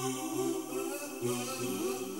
Ooh, ooh, ooh, ooh.